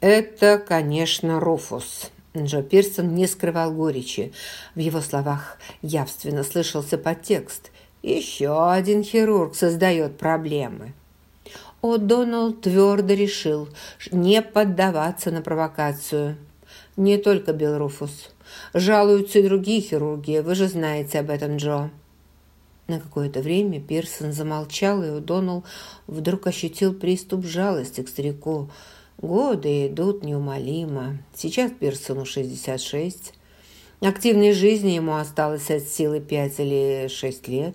«Это, конечно, Руфус». Джо Пирсон не скрывал горечи. В его словах явственно слышался подтекст. «Еще один хирург создает проблемы». О'Доннелл твердо решил не поддаваться на провокацию. «Не только Билл Руфус. Жалуются и другие хирурги. Вы же знаете об этом, Джо». На какое-то время Пирсон замолчал, и О'Доннелл вдруг ощутил приступ жалости к старику. Годы идут неумолимо. Сейчас Пирсону 66. Активной жизни ему осталось от силы 5 или 6 лет.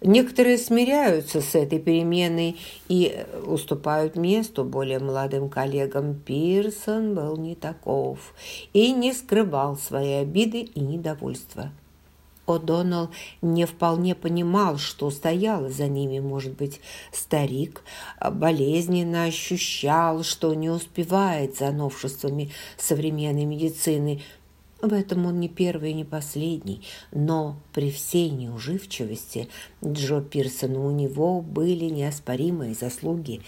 Некоторые смиряются с этой переменой и уступают месту более молодым коллегам. Пирсон был не таков и не скрывал свои обиды и недовольства. О'Доннелл не вполне понимал, что стояло за ними. Может быть, старик болезненно ощущал, что не успевает за новшествами современной медицины. В этом он не первый и не последний, но при всей неуживчивости Джо Пирсона у него были неоспоримые заслуги.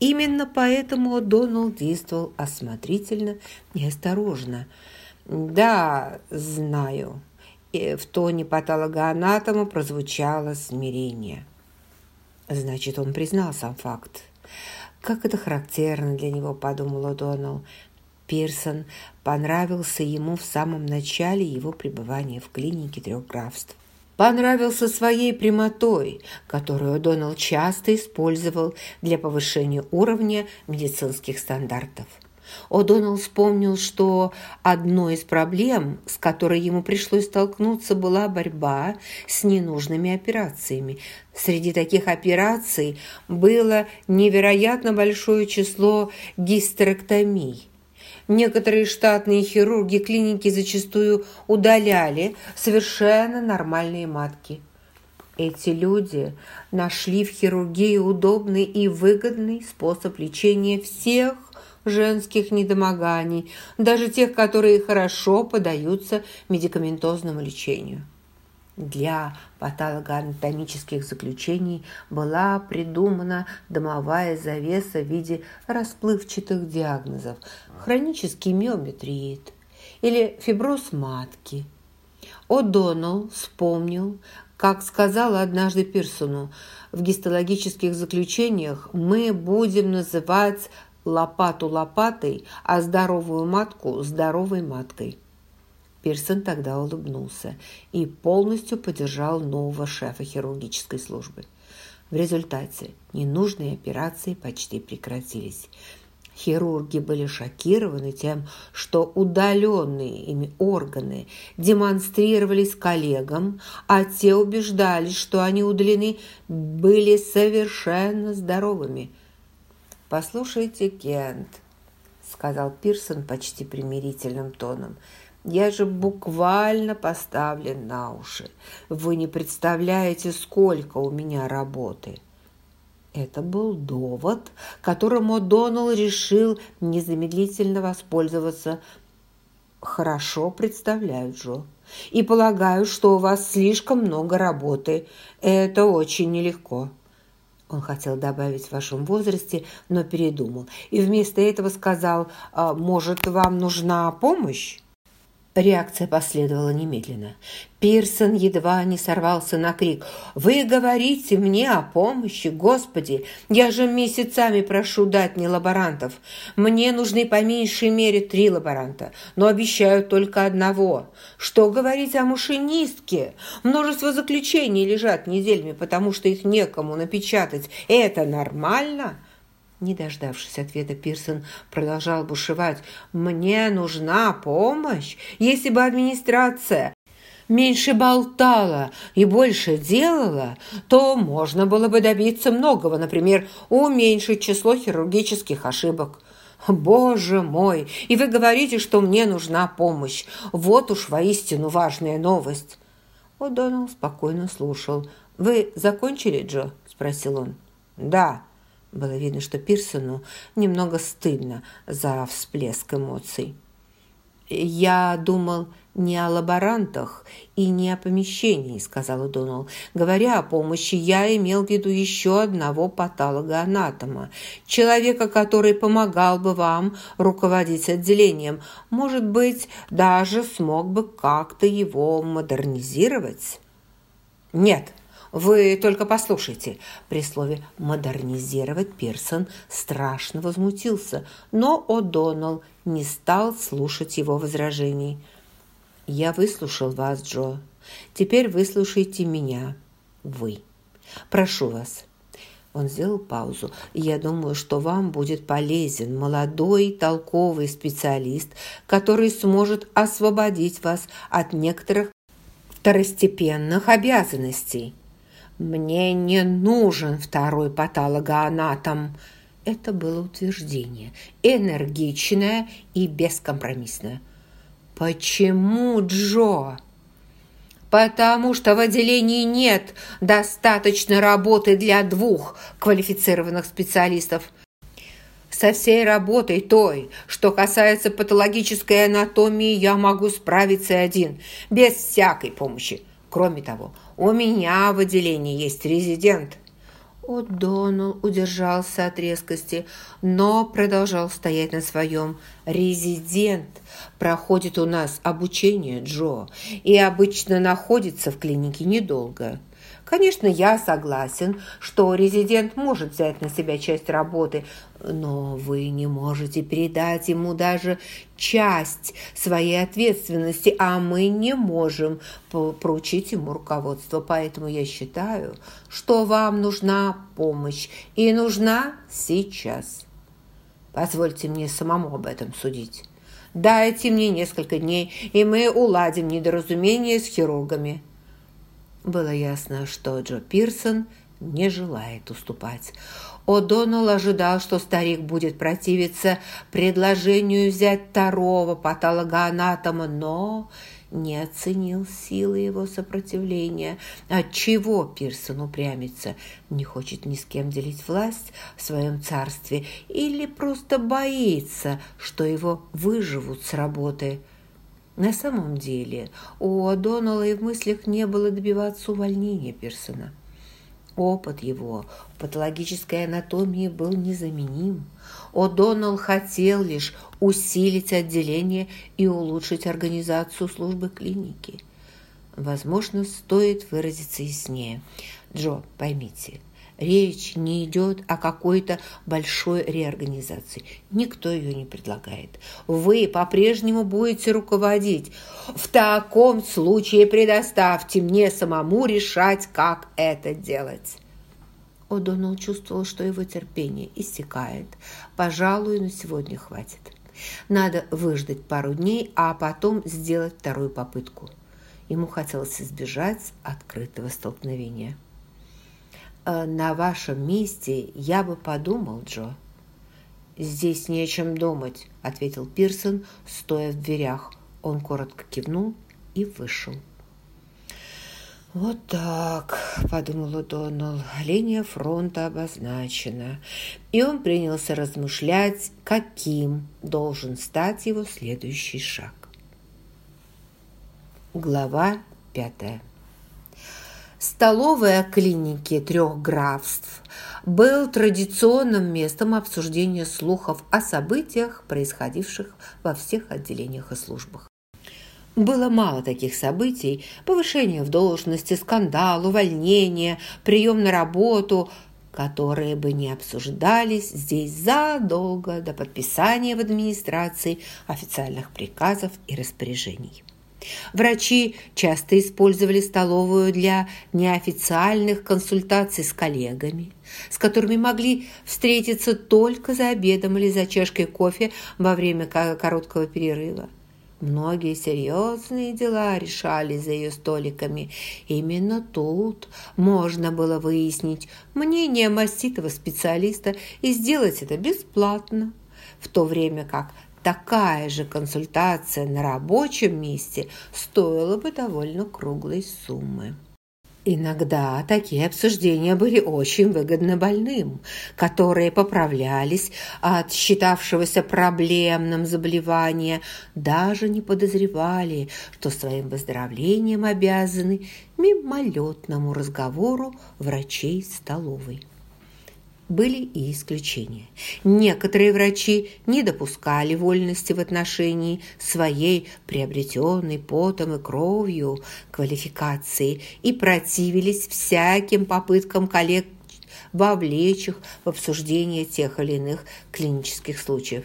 Именно поэтому О'Доннелл действовал осмотрительно и осторожно. «Да, знаю», и в тоне патологоанатома прозвучало смирение. Значит, он признал сам факт. Как это характерно для него, подумал О'Доннелл. Пирсон понравился ему в самом начале его пребывания в клинике трех графств. Понравился своей прямотой, которую О'Доннелл часто использовал для повышения уровня медицинских стандартов. О'Доннелл вспомнил, что одной из проблем, с которой ему пришлось столкнуться, была борьба с ненужными операциями. Среди таких операций было невероятно большое число гистерэктомий. Некоторые штатные хирурги клиники зачастую удаляли совершенно нормальные матки. Эти люди нашли в хирургии удобный и выгодный способ лечения всех женских недомоганий, даже тех, которые хорошо поддаются медикаментозному лечению. Для патологоанатомических заключений была придумана домовая завеса в виде расплывчатых диагнозов – хронический миометрит или фиброз матки. О'Доннелл вспомнил, как сказала однажды Пирсону, в гистологических заключениях мы будем называть лопату лопатой, а здоровую матку здоровой маткой. Пирсон тогда улыбнулся и полностью поддержал нового шефа хирургической службы. В результате ненужные операции почти прекратились. Хирурги были шокированы тем, что удаленные ими органы демонстрировались коллегам, а те убеждались, что они удалены были совершенно здоровыми – «Послушайте, Кент», — сказал Пирсон почти примирительным тоном, «я же буквально поставлен на уши. Вы не представляете, сколько у меня работы». Это был довод, которым О'Доннелл решил незамедлительно воспользоваться. «Хорошо представляю, Джо, и полагаю, что у вас слишком много работы. Это очень нелегко». Он хотел добавить в вашем возрасте, но передумал. И вместо этого сказал, «А, «Может, вам нужна помощь?» Реакция последовала немедленно. Пирсон едва не сорвался на крик. «Вы говорите мне о помощи, Господи! Я же месяцами прошу дать мне лаборантов. Мне нужны по меньшей мере три лаборанта, но обещаю только одного. Что говорить о машинистке? Множество заключений лежат неделями, потому что их некому напечатать. Это нормально?» Не дождавшись ответа, Пирсон продолжал бушевать. «Мне нужна помощь. Если бы администрация меньше болтала и больше делала, то можно было бы добиться многого, например, уменьшить число хирургических ошибок». «Боже мой! И вы говорите, что мне нужна помощь. Вот уж воистину важная новость!» О'Доннелл спокойно слушал. «Вы закончили, Джо?» – спросил он. «Да», было видно, что Пирсону немного стыдно за всплеск эмоций. «Я думал не о лаборантах и не о помещении», – сказала Донал. «Говоря о помощи, я имел в виду еще одного патологоанатома, человека, который помогал бы вам руководить отделением. Может быть, даже смог бы как-то его модернизировать?» «Нет», вы только послушайте. При слове «модернизировать» Пирсон страшно возмутился, но О'Доннелл не стал слушать его возражений. «Я выслушал вас, Джо. Теперь выслушайте меня. Вы. Прошу вас». Он сделал паузу. «Я думаю, что вам будет полезен молодой, толковый специалист, который сможет освободить вас от некоторых второстепенных обязанностей. «Мне не нужен второй патологоанатом». Это было утверждение, энергичное и бескомпромиссное. «Почему, Джо?» «Потому что в отделении нет достаточно работы для двух квалифицированных специалистов. Со всей работой той, что касается патологической анатомии, я могу справиться один, без всякой помощи. Кроме того, у меня в отделении есть резидент». О'Доннелл удержался от резкости, но продолжал стоять на своем. «Резидент проходит у нас обучение, Джо, и обычно находится в клинике недолго. Конечно, я согласен, что резидент может взять на себя часть работы, но вы не можете передать ему даже часть своей ответственности, а мы не можем поручить ему руководство. Поэтому я считаю, что вам нужна помощь и нужна сейчас. Позвольте мне самому об этом судить. Дайте мне несколько дней, и мы уладим недоразумение с хирургами. Было ясно, что Джо Пирсон не желает уступать. О'Доннелл ожидал, что старик будет противиться предложению взять второго патологоанатома, но не оценил силы его сопротивления. Отчего Пирсон упрямится? Не хочет ни с кем делить власть в своем царстве или просто боится, что его выживут с работы – на самом деле у О'Доннелла и в мыслях не было добиваться увольнения Пирсона. Опыт его в патологической анатомии был незаменим. О'Доннелл хотел лишь усилить отделение и улучшить организацию службы клиники. Возможно, стоит выразиться яснее. Джо, поймите, Речь не идет о какой-то большой реорганизации. Никто ее не предлагает. Вы по-прежнему будете руководить. В таком случае предоставьте мне самому решать, как это делать. О'Доннелл чувствовал, что его терпение иссякает. Пожалуй, на сегодня хватит. Надо выждать пару дней, а потом сделать вторую попытку. Ему хотелось избежать открытого столкновения. Э, на вашем месте я бы подумал, Джо». «Здесь не о чем думать», – ответил Пирсон, стоя в дверях. Он коротко кивнул и вышел. «Вот так», – подумал Доналл, – «линия фронта обозначена». И он принялся размышлять, каким должен стать его следующий шаг. Глава пятая. Столовая клиники трех графств был традиционным местом обсуждения слухов о событиях, происходивших во всех отделениях и службах. Было мало таких событий – повышение в должности, скандал, увольнение, прием на работу – которые бы не обсуждались здесь задолго до подписания в администрации официальных приказов и распоряжений. Врачи часто использовали столовую для неофициальных консультаций с коллегами, с которыми могли встретиться только за обедом или за чашкой кофе во время короткого перерыва. Многие серьезные дела решали за ее столиками. Именно тут можно было выяснить мнение маститого специалиста и сделать это бесплатно, в то время как такая же консультация на рабочем месте стоила бы довольно круглой суммы. Иногда такие обсуждения были очень выгодны больным, которые поправлялись от считавшегося проблемным заболевания, даже не подозревали, что своим выздоровлением обязаны мимолетному разговору врачей столовой были и исключения. Некоторые врачи не допускали вольности в отношении своей приобретенной потом и кровью квалификации и противились всяким попыткам коллег вовлечь их в обсуждение тех или иных клинических случаев.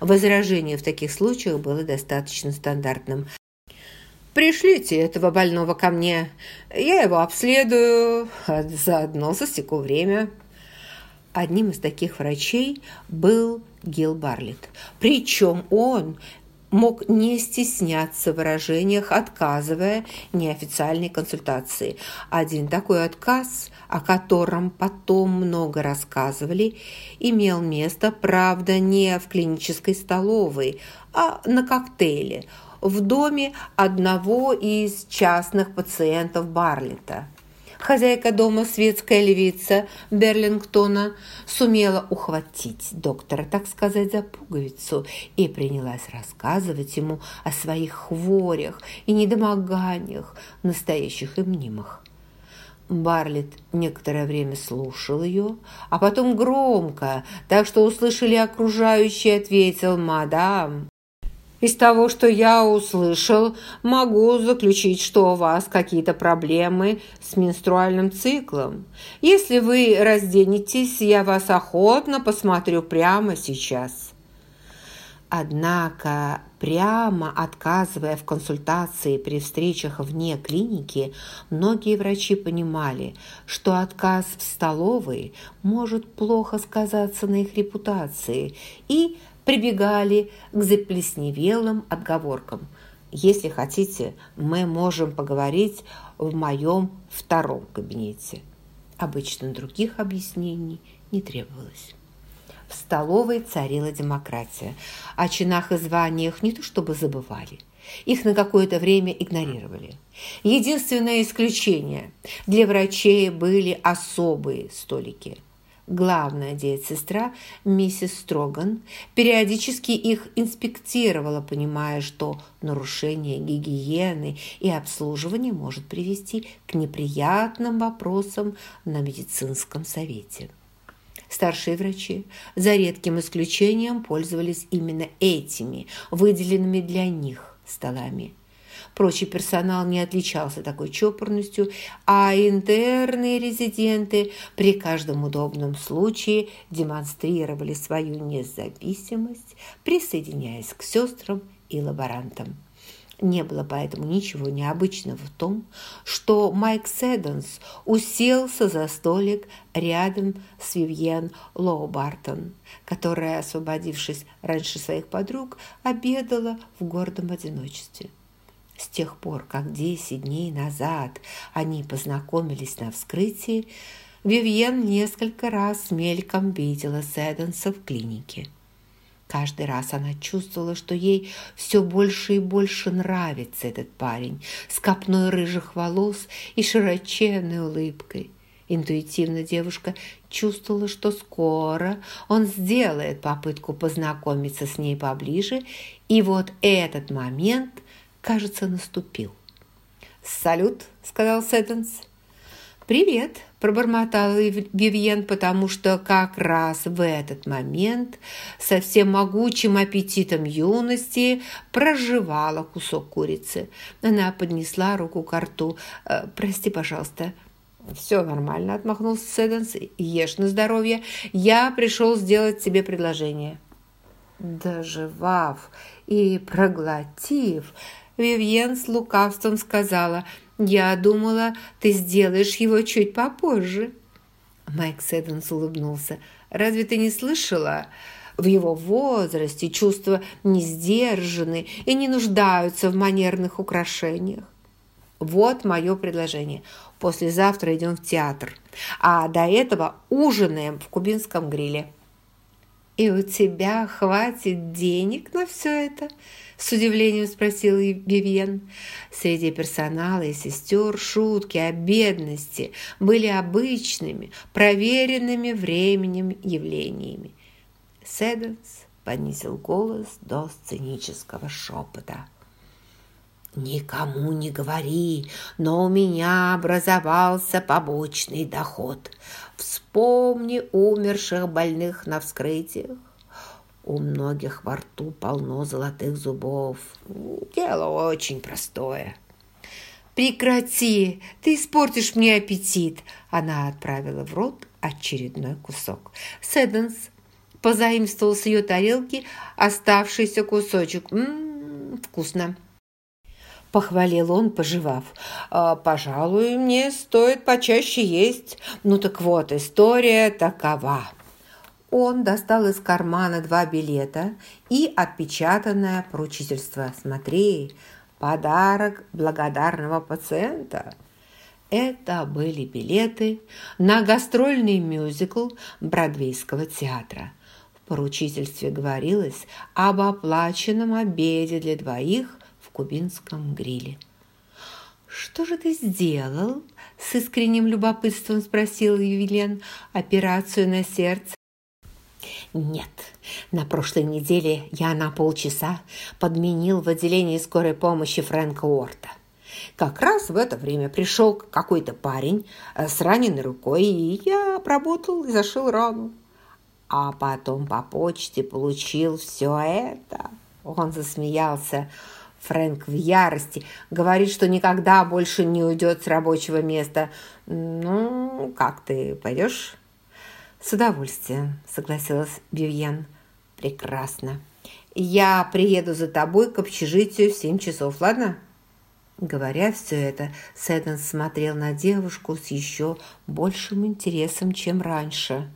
Возражение в таких случаях было достаточно стандартным. «Пришлите этого больного ко мне, я его обследую, а заодно засеку время». Одним из таких врачей был Гил Барлетт. Причем он мог не стесняться в выражениях, отказывая неофициальной консультации. Один такой отказ, о котором потом много рассказывали, имел место, правда, не в клинической столовой, а на коктейле в доме одного из частных пациентов Барлета – хозяйка дома, светская львица Берлингтона, сумела ухватить доктора, так сказать, за пуговицу и принялась рассказывать ему о своих хворях и недомоганиях, настоящих и мнимых. Барлет некоторое время слушал ее, а потом громко, так что услышали окружающие, ответил «Мадам, из того, что я услышал, могу заключить, что у вас какие-то проблемы с менструальным циклом. Если вы разденетесь, я вас охотно посмотрю прямо сейчас». Однако, прямо отказывая в консультации при встречах вне клиники, многие врачи понимали, что отказ в столовой может плохо сказаться на их репутации и прибегали к заплесневелым отговоркам. «Если хотите, мы можем поговорить в моем втором кабинете». Обычно других объяснений не требовалось. В столовой царила демократия. О чинах и званиях не то чтобы забывали, их на какое-то время игнорировали. Единственное исключение – для врачей были особые столики – главная диет-сестра миссис Строган периодически их инспектировала, понимая, что нарушение гигиены и обслуживания может привести к неприятным вопросам на медицинском совете. Старшие врачи, за редким исключением, пользовались именно этими, выделенными для них столами – Прочий персонал не отличался такой чопорностью, а интерные резиденты при каждом удобном случае демонстрировали свою независимость, присоединяясь к сестрам и лаборантам. Не было поэтому ничего необычного в том, что Майк Седденс уселся за столик рядом с Вивьен Лоу-Бартон, которая, освободившись раньше своих подруг, обедала в гордом одиночестве. С тех пор, как десять дней назад они познакомились на вскрытии, Вивьен несколько раз мельком видела Седенса в клинике. Каждый раз она чувствовала, что ей все больше и больше нравится этот парень с копной рыжих волос и широченной улыбкой. Интуитивно девушка чувствовала, что скоро он сделает попытку познакомиться с ней поближе, и вот этот момент – кажется, наступил. «Салют», — сказал Сэттенс. «Привет», – пробормотала Вивьен, потому что как раз в этот момент со всем могучим аппетитом юности проживала кусок курицы. Она поднесла руку к рту. «Э, «Прости, пожалуйста». «Все нормально», – отмахнулся Сэдденс. «Ешь на здоровье. Я пришел сделать тебе предложение». Доживав и проглотив, Вивьен с лукавством сказала, «Я думала, ты сделаешь его чуть попозже». Майк Сэдденс улыбнулся. «Разве ты не слышала?» В его возрасте чувства не сдержаны и не нуждаются в манерных украшениях. Вот мое предложение. Послезавтра идем в театр, а до этого ужинаем в кубинском гриле. «И у тебя хватит денег на все это?» С удивлением спросил Вивьен. Среди персонала и сестер шутки о бедности были обычными, проверенными временем явлениями. Седенс понизил голос до сценического шепота. «Никому не говори, но у меня образовался побочный доход. Вспомни умерших больных на вскрытиях. У многих во рту полно золотых зубов. Дело очень простое». «Прекрати! Ты испортишь мне аппетит!» Она отправила в рот очередной кусок. Седенс позаимствовал с ее тарелки оставшийся кусочек. «Ммм, вкусно!» Похвалил он, пожевав. «А, «Пожалуй, мне стоит почаще есть. Ну так вот, история такова». Он достал из кармана два билета и отпечатанное поручительство. «Смотри, подарок благодарного пациента». Это были билеты на гастрольный мюзикл Бродвейского театра. В поручительстве говорилось об оплаченном обеде для двоих кубинском гриле. «Что же ты сделал?» – с искренним любопытством спросил Ювелен. «Операцию на сердце?» «Нет, на прошлой неделе я на полчаса подменил в отделении скорой помощи Фрэнка Уорта. Как раз в это время пришел какой-то парень э, с раненой рукой, и я обработал и зашил рану. А потом по почте получил все это». Он засмеялся. Фрэнк в ярости. Говорит, что никогда больше не уйдет с рабочего места. Ну, как ты, пойдешь? С удовольствием, согласилась Бюйен. Прекрасно. Я приеду за тобой к общежитию в семь часов, ладно? Говоря все это, Сэдден смотрел на девушку с еще большим интересом, чем раньше.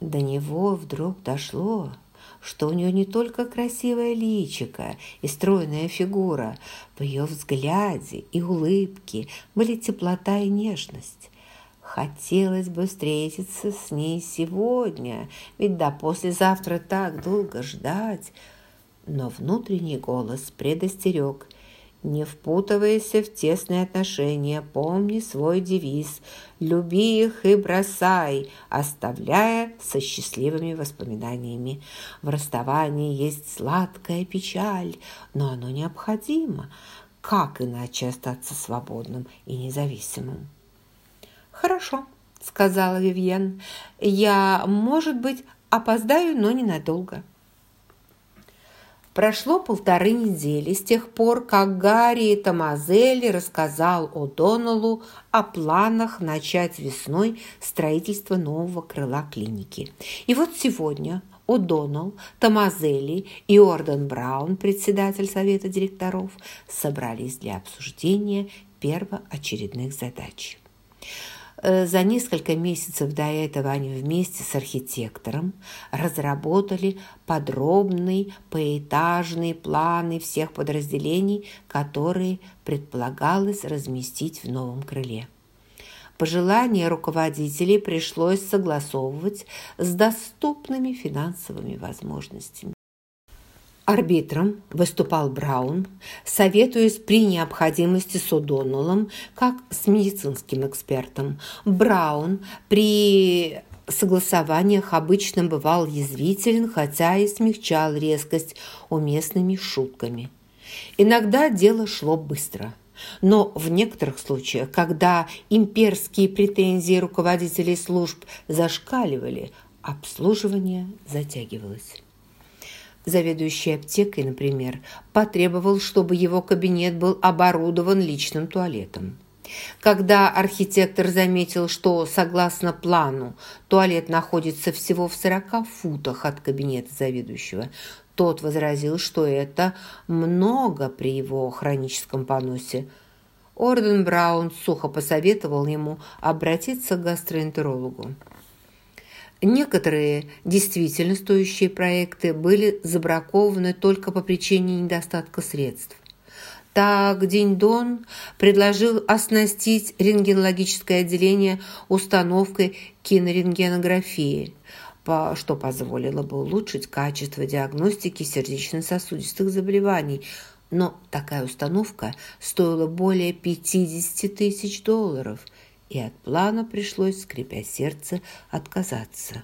До него вдруг дошло, что у нее не только красивое личико и стройная фигура, в ее взгляде и улыбке были теплота и нежность. Хотелось бы встретиться с ней сегодня, ведь до послезавтра так долго ждать. Но внутренний голос предостерег – не впутывайся в тесные отношения, помни свой девиз «Люби их и бросай», оставляя со счастливыми воспоминаниями. В расставании есть сладкая печаль, но оно необходимо. Как иначе остаться свободным и независимым? «Хорошо», — сказала Вивьен. «Я, может быть, опоздаю, но ненадолго». Прошло полторы недели с тех пор, как Гарри Томазелли рассказал О'Доннеллу о планах начать весной строительство нового крыла клиники. И вот сегодня О'Доннелл, Томазелли и Орден Браун, председатель совета директоров, собрались для обсуждения первоочередных задач. Э, за несколько месяцев до этого они вместе с архитектором разработали подробные поэтажные планы всех подразделений, которые предполагалось разместить в новом крыле. Пожелания руководителей пришлось согласовывать с доступными финансовыми возможностями. Арбитром выступал Браун, советуясь при необходимости с О'Доннеллом, как с медицинским экспертом. Браун при согласованиях обычно бывал язвителен, хотя и смягчал резкость уместными шутками. Иногда дело шло быстро. Но в некоторых случаях, когда имперские претензии руководителей служб зашкаливали, обслуживание затягивалось. Заведующий аптекой, например, потребовал, чтобы его кабинет был оборудован личным туалетом. Когда архитектор заметил, что, согласно плану, туалет находится всего в 40 футах от кабинета заведующего, тот возразил, что это много при его хроническом поносе. Орден Браун сухо посоветовал ему обратиться к гастроэнтерологу. Некоторые действительно стоящие проекты были забракованы только по причине недостатка средств. Так Динь-Дон предложил оснастить рентгенологическое отделение установкой кинорентгенографии. что позволило бы улучшить качество диагностики сердечно-сосудистых заболеваний. Но такая установка стоила более 50 тысяч долларов, и от плана пришлось, скрипя сердце, отказаться.